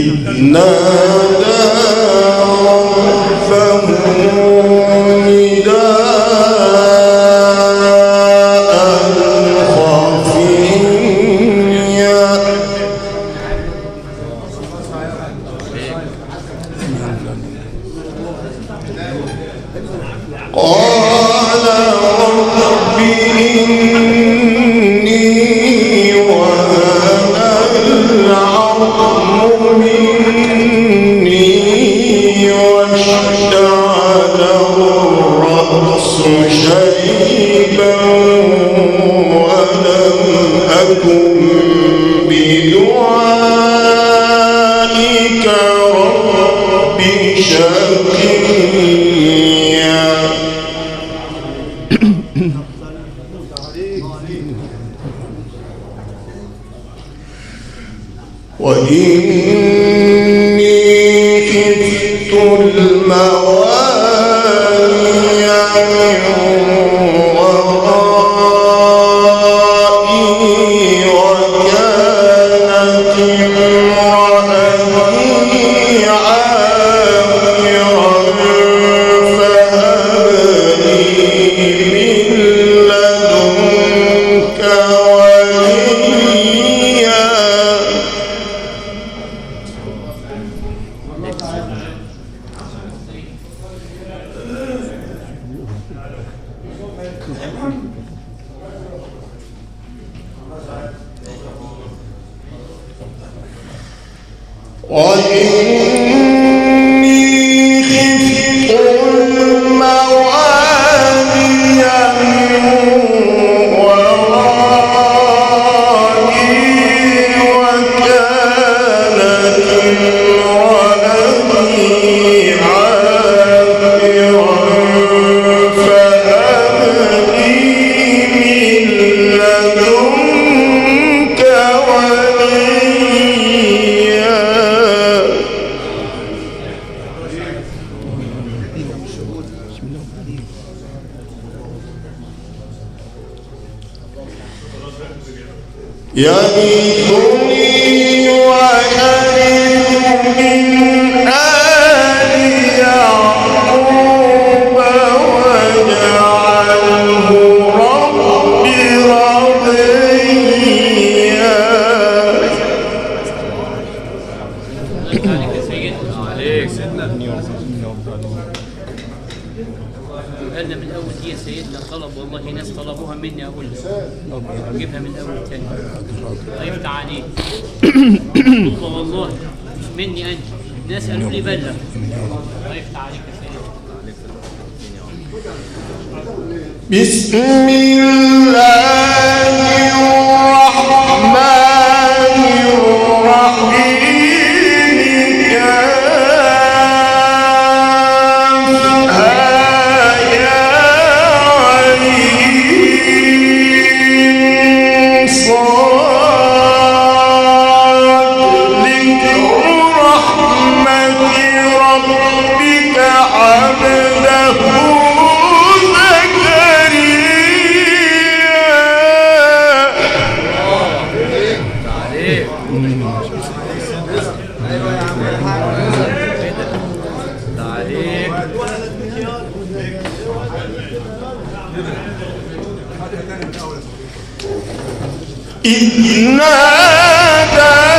إذ نادى ربه مني أنت. الناس قالوا لي بلغ الله يفتح عليك بسم الله. إذ نادى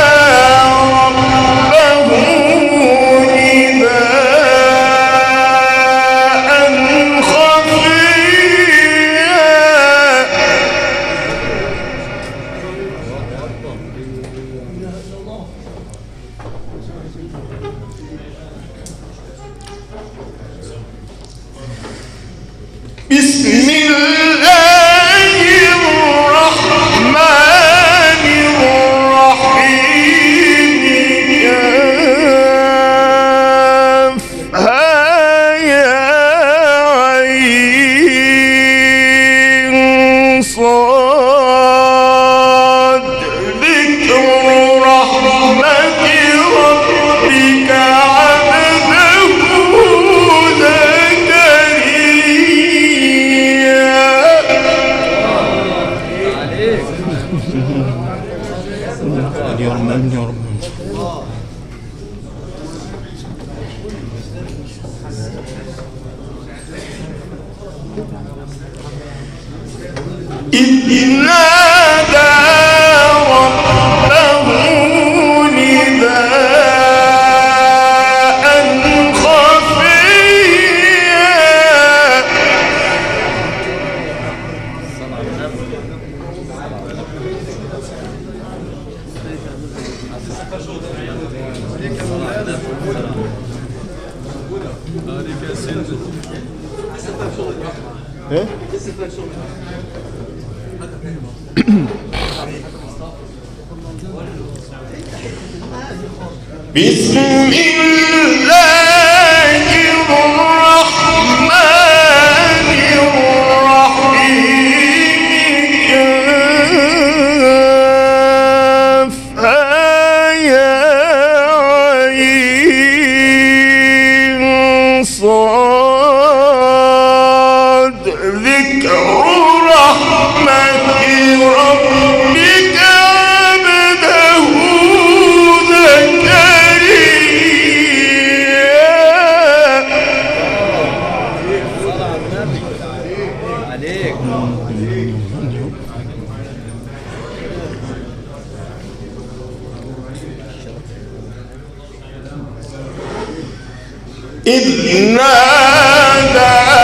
إذ إذ نادى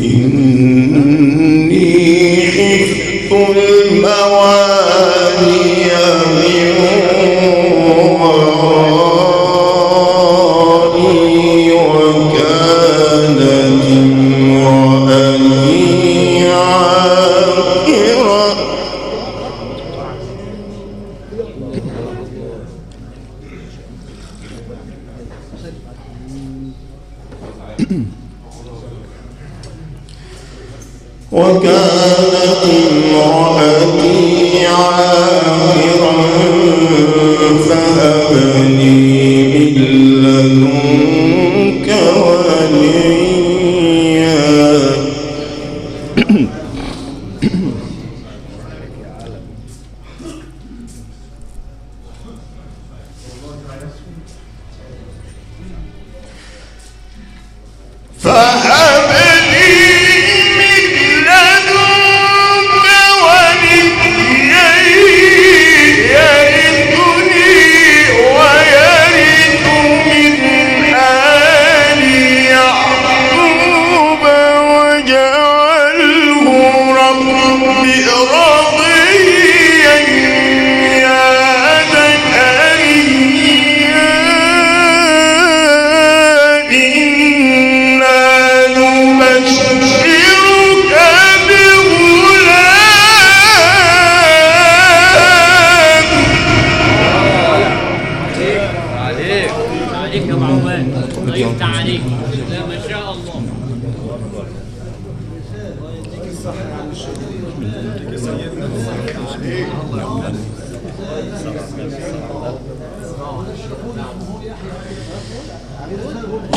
你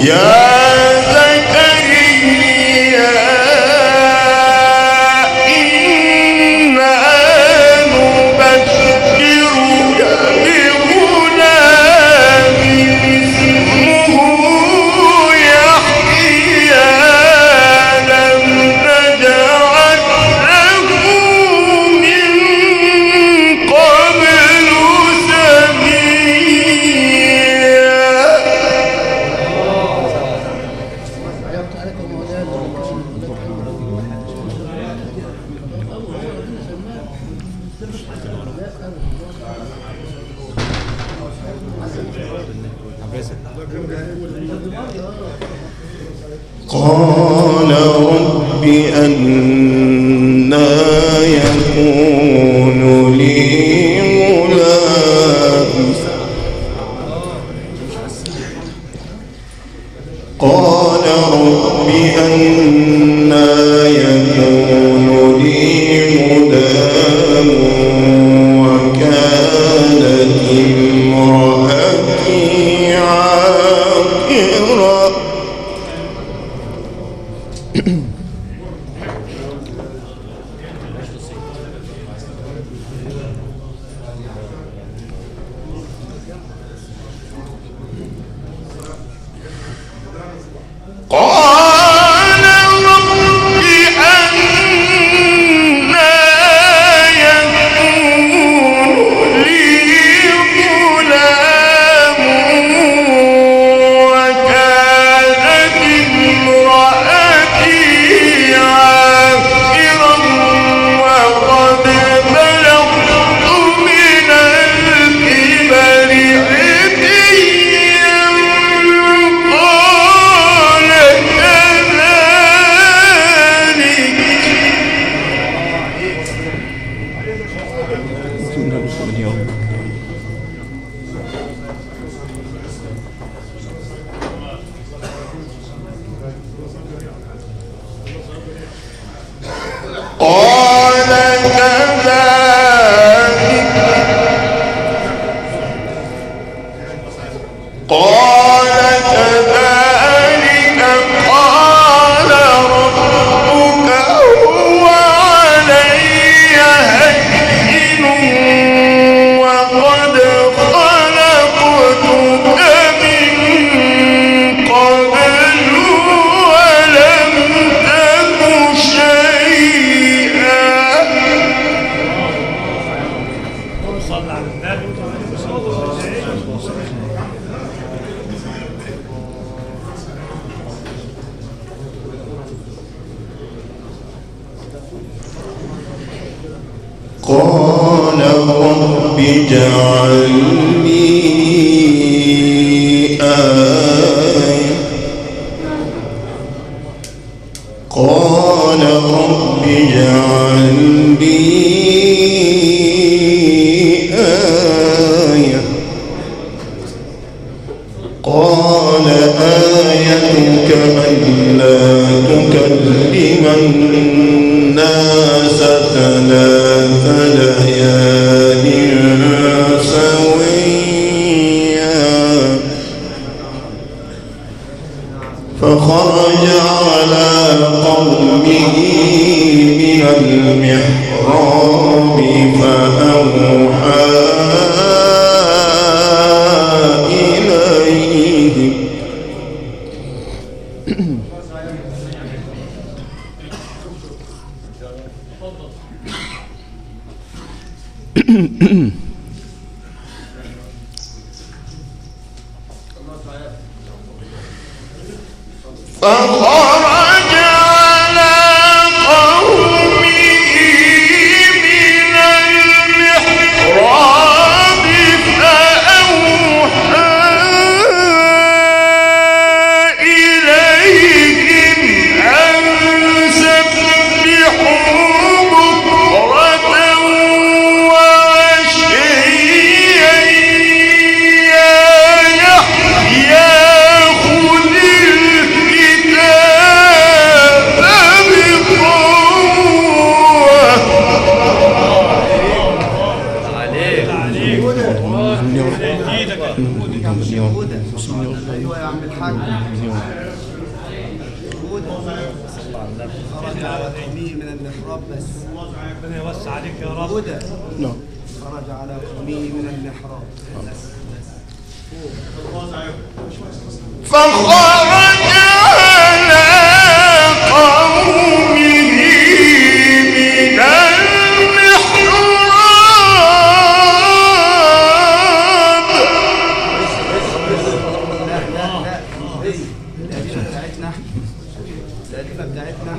Yeah. رب فخرج بتاعتنا بتاعتنا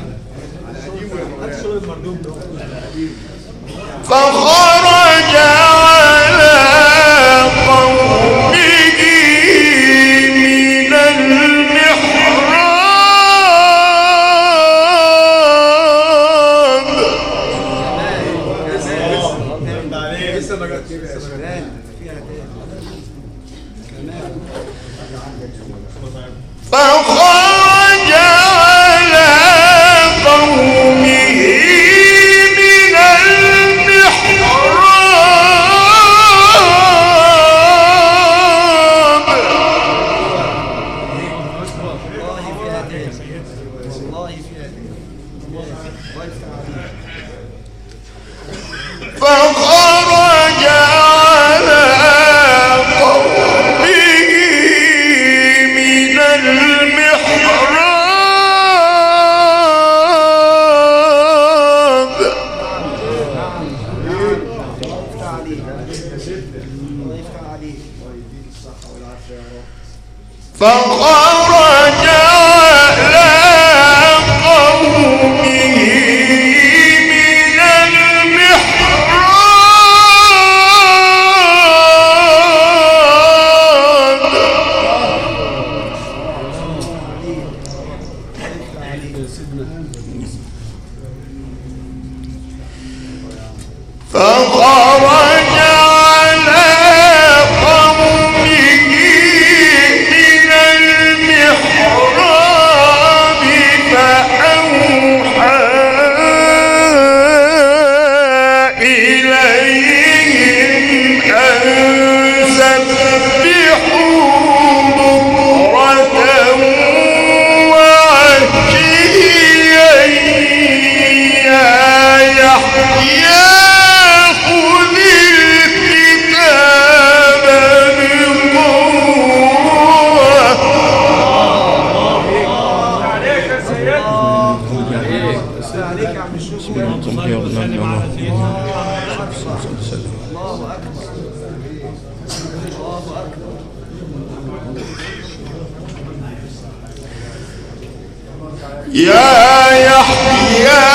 فخرج Yeah.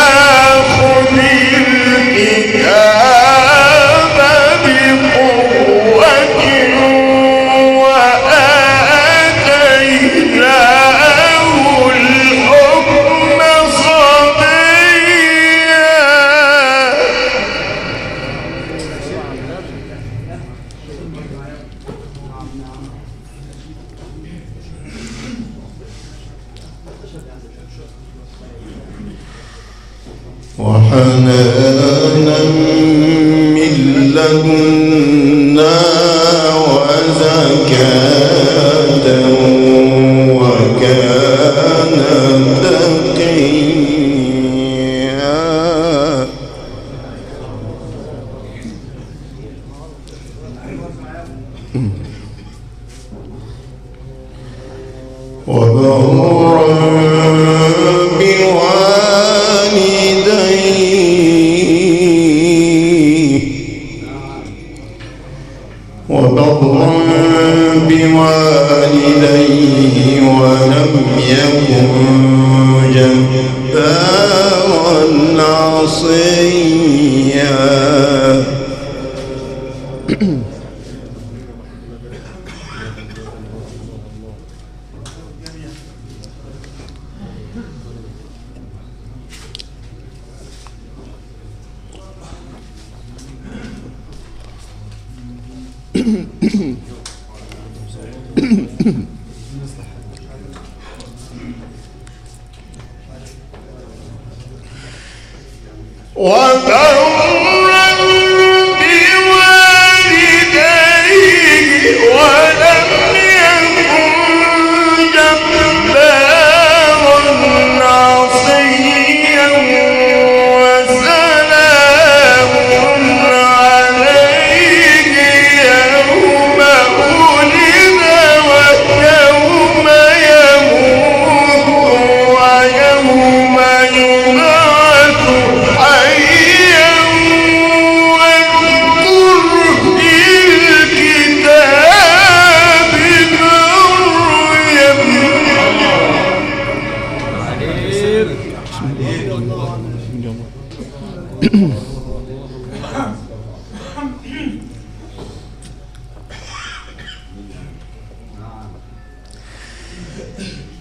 عصيا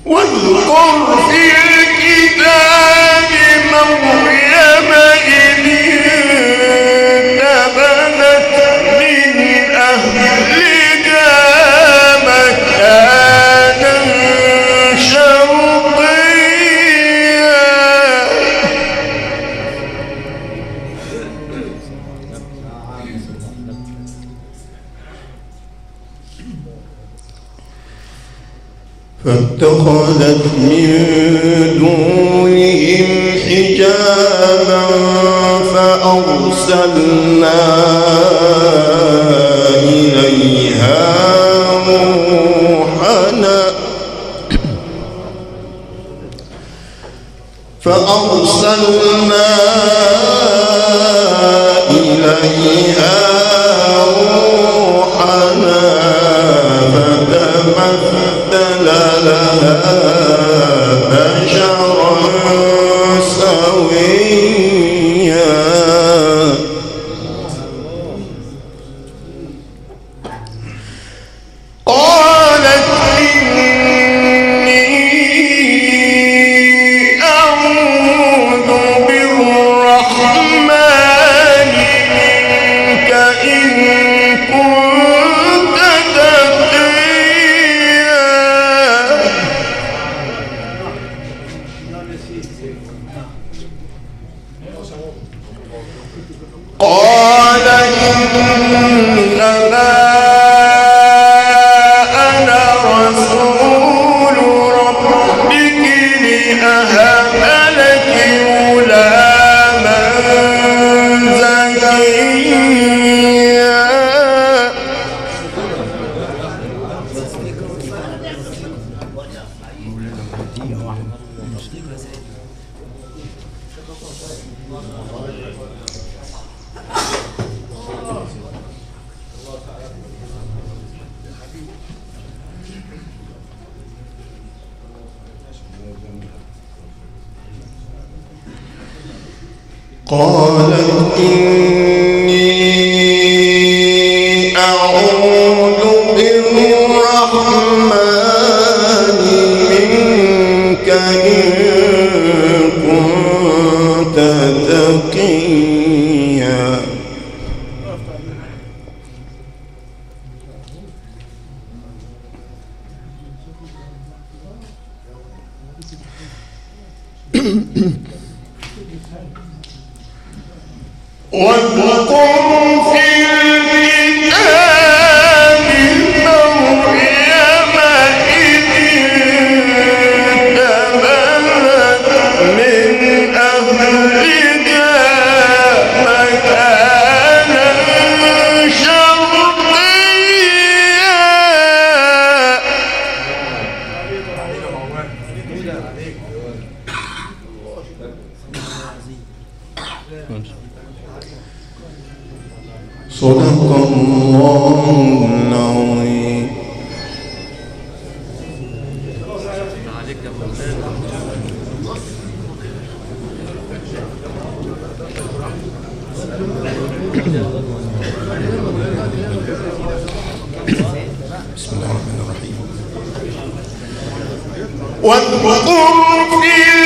واذكر في الكتاب أعوذ بسم الله الرحمن الرحيم. واذكر في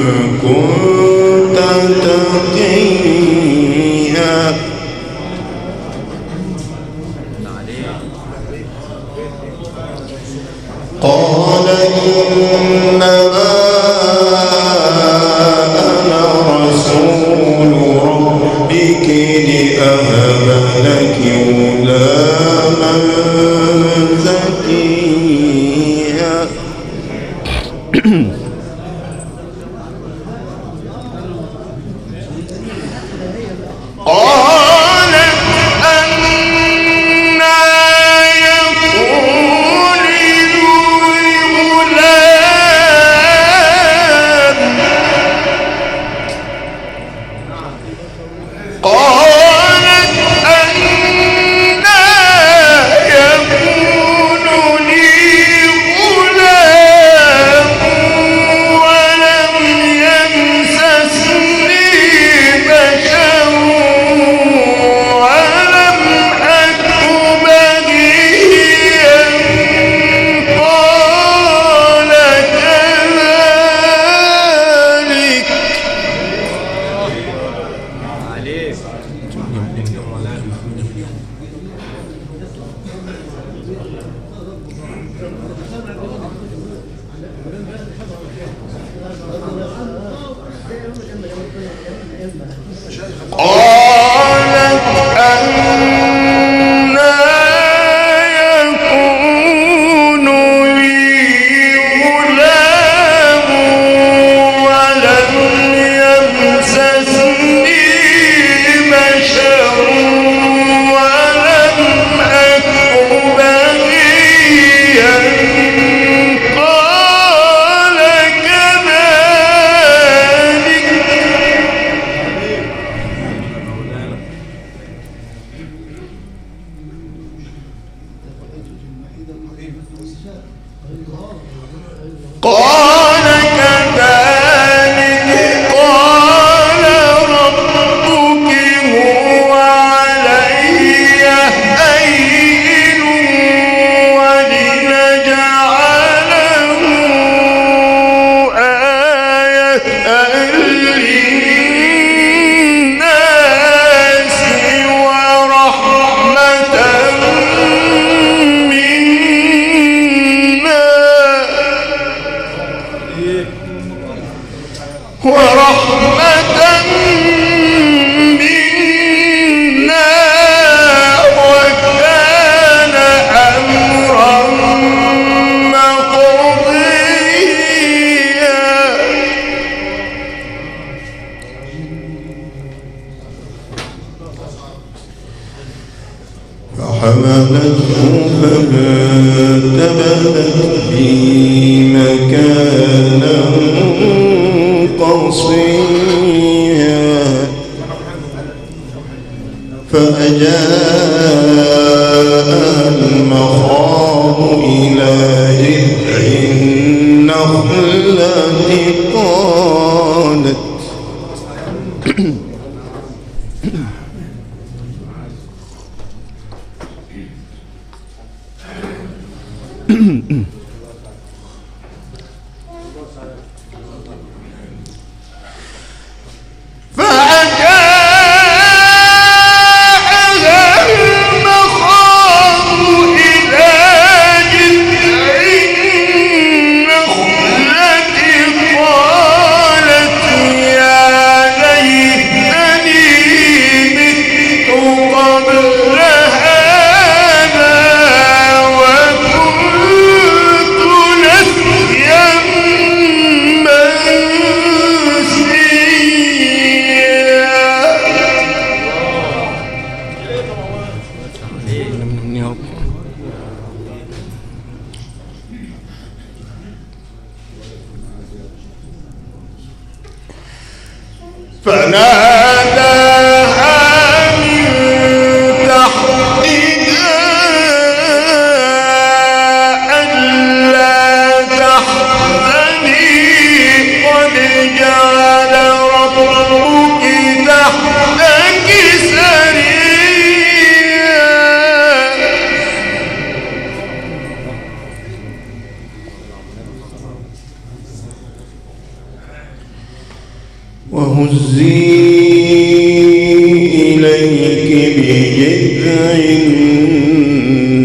إليك بجذع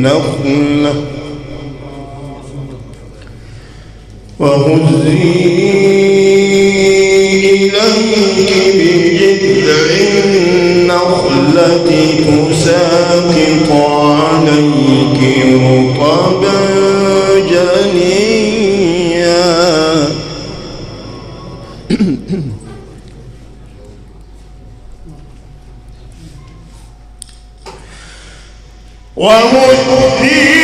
النخلة وهزي إليك بجذع النخلة تساقط عليك ومحيي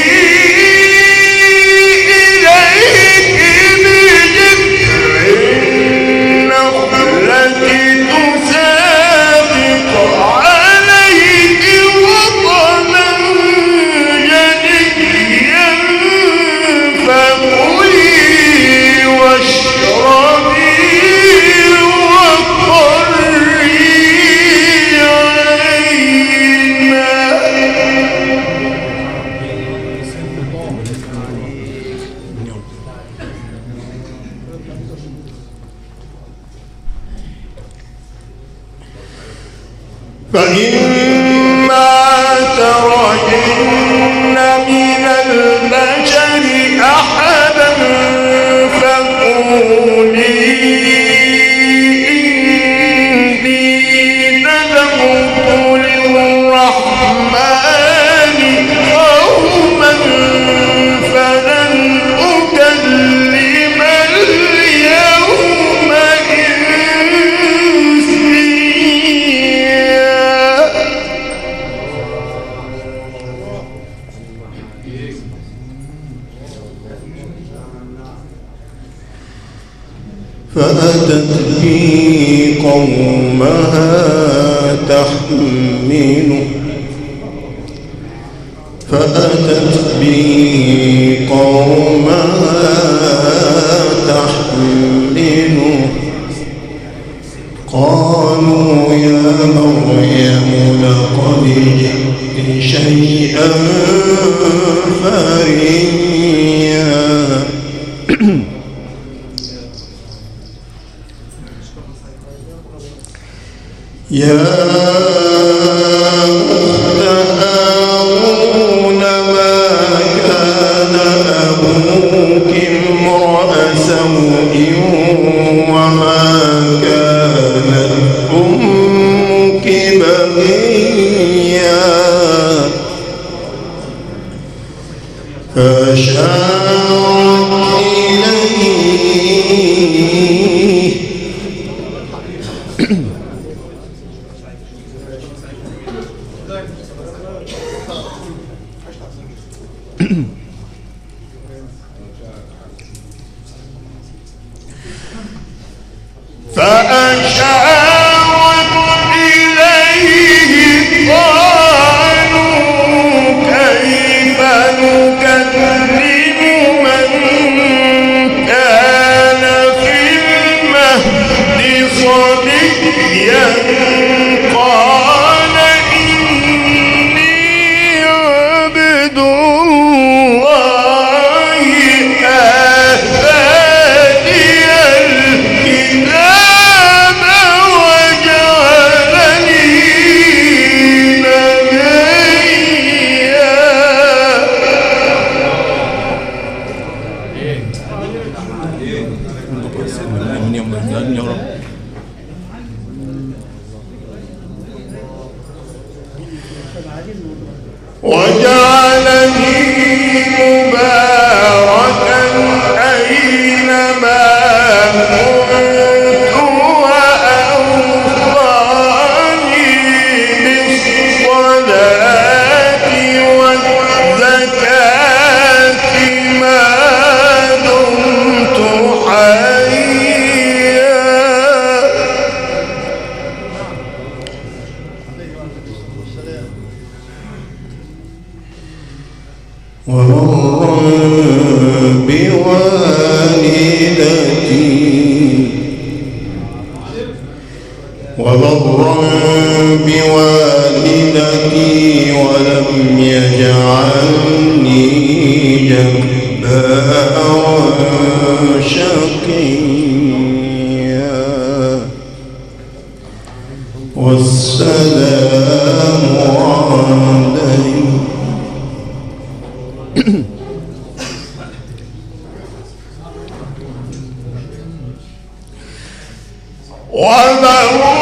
完了我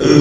Oh.